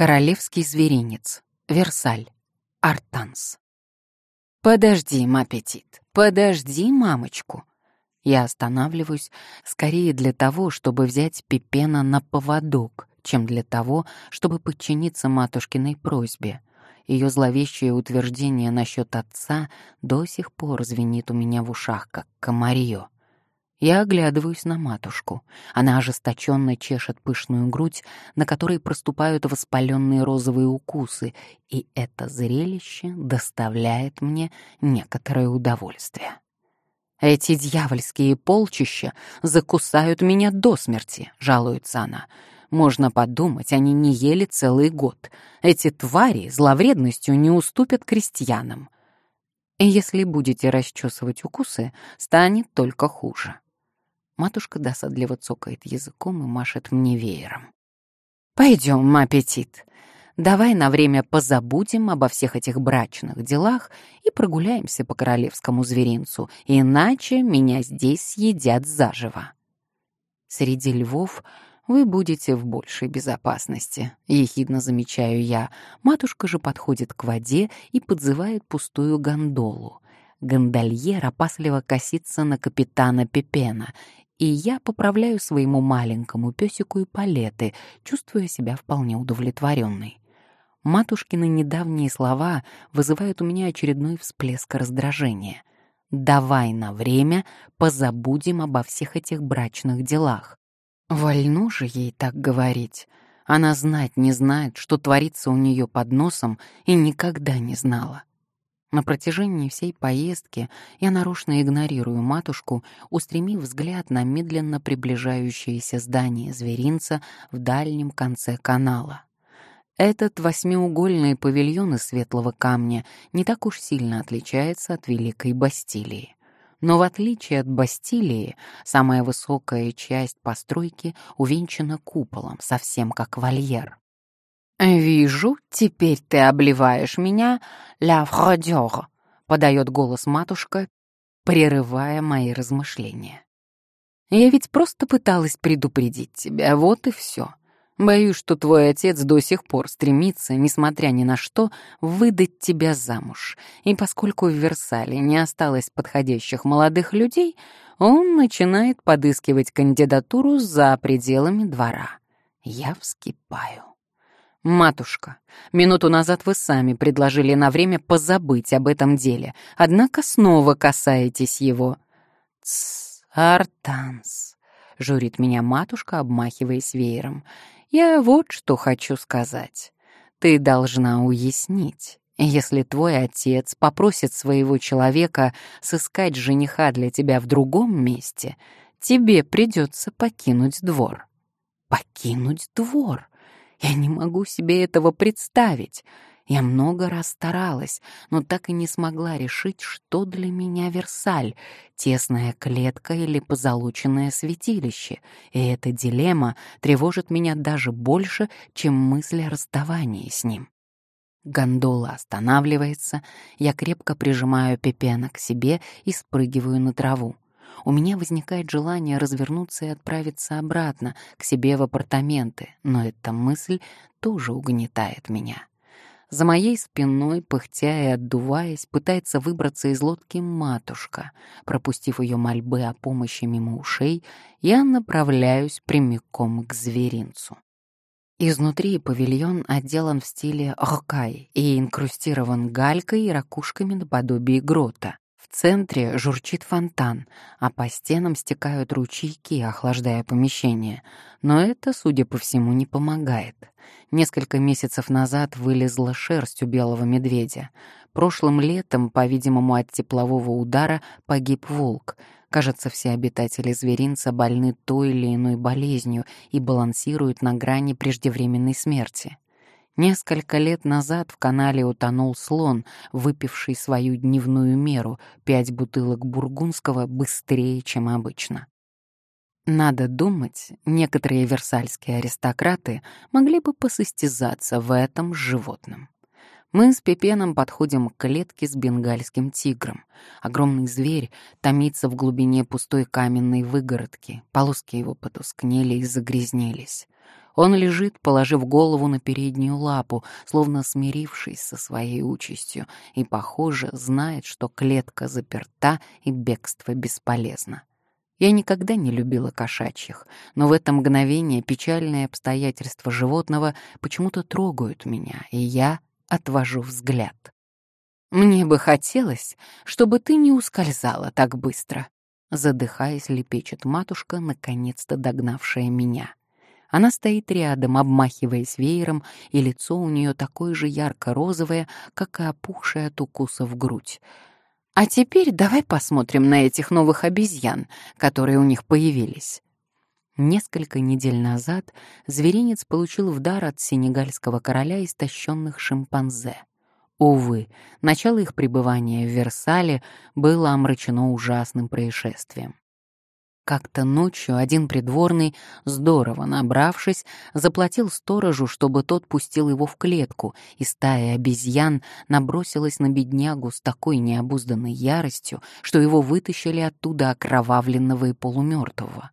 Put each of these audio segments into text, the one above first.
Королевский зверинец. Версаль. Артанс. «Подожди, маппетит, подожди, мамочку!» Я останавливаюсь скорее для того, чтобы взять Пипена на поводок, чем для того, чтобы подчиниться матушкиной просьбе. Ее зловещее утверждение насчет отца до сих пор звенит у меня в ушах, как комарье. Я оглядываюсь на матушку. Она ожесточенно чешет пышную грудь, на которой проступают воспаленные розовые укусы, и это зрелище доставляет мне некоторое удовольствие. «Эти дьявольские полчища закусают меня до смерти», — жалуется она. «Можно подумать, они не ели целый год. Эти твари зловредностью не уступят крестьянам. Если будете расчесывать укусы, станет только хуже». Матушка досадливо цокает языком и машет мне веером. «Пойдем, аппетит. Давай на время позабудем обо всех этих брачных делах и прогуляемся по королевскому зверинцу, иначе меня здесь съедят заживо». Среди львов вы будете в большей безопасности, ехидно замечаю я. Матушка же подходит к воде и подзывает пустую гондолу. Гондольер опасливо косится на капитана Пепена, и я поправляю своему маленькому песику и палеты, чувствуя себя вполне удовлетворенной. Матушкины недавние слова вызывают у меня очередной всплеск раздражения. «Давай на время позабудем обо всех этих брачных делах». Вольну же ей так говорить. Она знать не знает, что творится у нее под носом, и никогда не знала. На протяжении всей поездки я нарочно игнорирую матушку, устремив взгляд на медленно приближающееся здание зверинца в дальнем конце канала. Этот восьмиугольный павильон из светлого камня не так уж сильно отличается от Великой Бастилии. Но в отличие от Бастилии, самая высокая часть постройки увенчана куполом, совсем как вольер. «Вижу, теперь ты обливаешь меня ля фродёр», — подает голос матушка, прерывая мои размышления. «Я ведь просто пыталась предупредить тебя, вот и все. Боюсь, что твой отец до сих пор стремится, несмотря ни на что, выдать тебя замуж. И поскольку в Версале не осталось подходящих молодых людей, он начинает подыскивать кандидатуру за пределами двора. Я вскипаю. «Матушка, минуту назад вы сами предложили на время позабыть об этом деле, однако снова касаетесь его». «Тсс, Артанс», — журит меня матушка, обмахиваясь веером. «Я вот что хочу сказать. Ты должна уяснить». Если твой отец попросит своего человека сыскать жениха для тебя в другом месте, тебе придется покинуть двор. Покинуть двор? Я не могу себе этого представить. Я много раз старалась, но так и не смогла решить, что для меня Версаль — тесная клетка или позолоченное святилище, и эта дилемма тревожит меня даже больше, чем мысль о расставании с ним. Гондола останавливается, я крепко прижимаю Пепена к себе и спрыгиваю на траву у меня возникает желание развернуться и отправиться обратно, к себе в апартаменты, но эта мысль тоже угнетает меня. За моей спиной, пыхтя и отдуваясь, пытается выбраться из лодки матушка. Пропустив ее мольбы о помощи мимо ушей, я направляюсь прямиком к зверинцу. Изнутри павильон отделан в стиле рокай и инкрустирован галькой и ракушками наподобие грота. Центре журчит фонтан, а по стенам стекают ручейки, охлаждая помещение. Но это, судя по всему, не помогает. Несколько месяцев назад вылезла шерсть у белого медведя. Прошлым летом, по-видимому, от теплового удара погиб волк. Кажется, все обитатели зверинца больны той или иной болезнью и балансируют на грани преждевременной смерти. Несколько лет назад в канале утонул слон, выпивший свою дневную меру, пять бутылок бургундского быстрее, чем обычно. Надо думать, некоторые версальские аристократы могли бы посостязаться в этом с животным. Мы с Пепеном подходим к клетке с бенгальским тигром. Огромный зверь томится в глубине пустой каменной выгородки, полоски его потускнели и загрязнелись. Он лежит, положив голову на переднюю лапу, словно смирившись со своей участью, и, похоже, знает, что клетка заперта и бегство бесполезно. Я никогда не любила кошачьих, но в это мгновение печальные обстоятельства животного почему-то трогают меня, и я отвожу взгляд. «Мне бы хотелось, чтобы ты не ускользала так быстро», задыхаясь, лепечет матушка, наконец-то догнавшая меня. Она стоит рядом, обмахиваясь веером, и лицо у нее такое же ярко-розовое, как и опухшая от укусов грудь. А теперь давай посмотрим на этих новых обезьян, которые у них появились. Несколько недель назад зверинец получил в дар от сенегальского короля истощенных шимпанзе. Увы, начало их пребывания в Версале было омрачено ужасным происшествием. Как-то ночью один придворный, здорово набравшись, заплатил сторожу, чтобы тот пустил его в клетку, и стая обезьян набросилась на беднягу с такой необузданной яростью, что его вытащили оттуда окровавленного и полумертвого.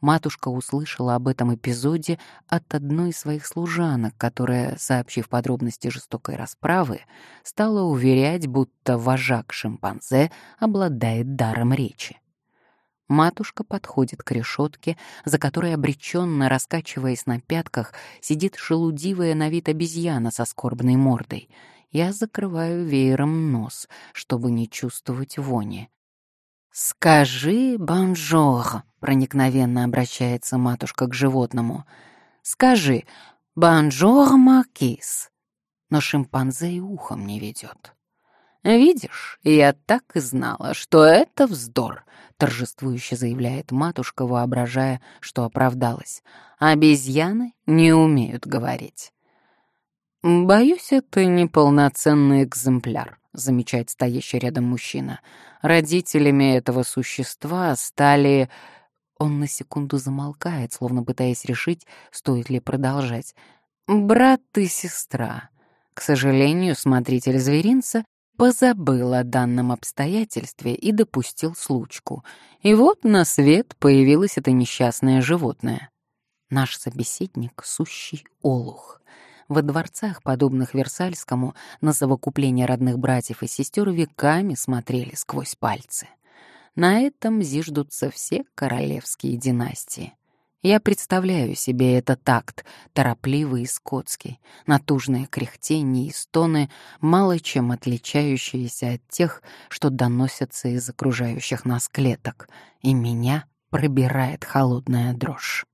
Матушка услышала об этом эпизоде от одной из своих служанок, которая, сообщив подробности жестокой расправы, стала уверять, будто вожак шимпанзе обладает даром речи. Матушка подходит к решетке, за которой обреченно, раскачиваясь на пятках, сидит шелудивая на вид обезьяна со скорбной мордой. Я закрываю веером нос, чтобы не чувствовать вони. «Скажи бонжор», — проникновенно обращается матушка к животному. «Скажи бонжор, маркиз». Но шимпанзе и ухом не ведет. «Видишь, я так и знала, что это вздор», — торжествующе заявляет матушка, воображая, что оправдалась. «Обезьяны не умеют говорить». «Боюсь, это неполноценный экземпляр», — замечает стоящий рядом мужчина. «Родителями этого существа стали...» Он на секунду замолкает, словно пытаясь решить, стоит ли продолжать. «Брат и сестра». К сожалению, смотритель зверинца позабыл о данном обстоятельстве и допустил случку. И вот на свет появилось это несчастное животное. Наш собеседник — сущий олух. Во дворцах, подобных Версальскому, на совокупление родных братьев и сестер веками смотрели сквозь пальцы. На этом зиждутся все королевские династии. Я представляю себе этот такт, торопливый и скотский, натужные кряхтения и стоны, мало чем отличающиеся от тех, что доносятся из окружающих нас клеток, и меня пробирает холодная дрожь.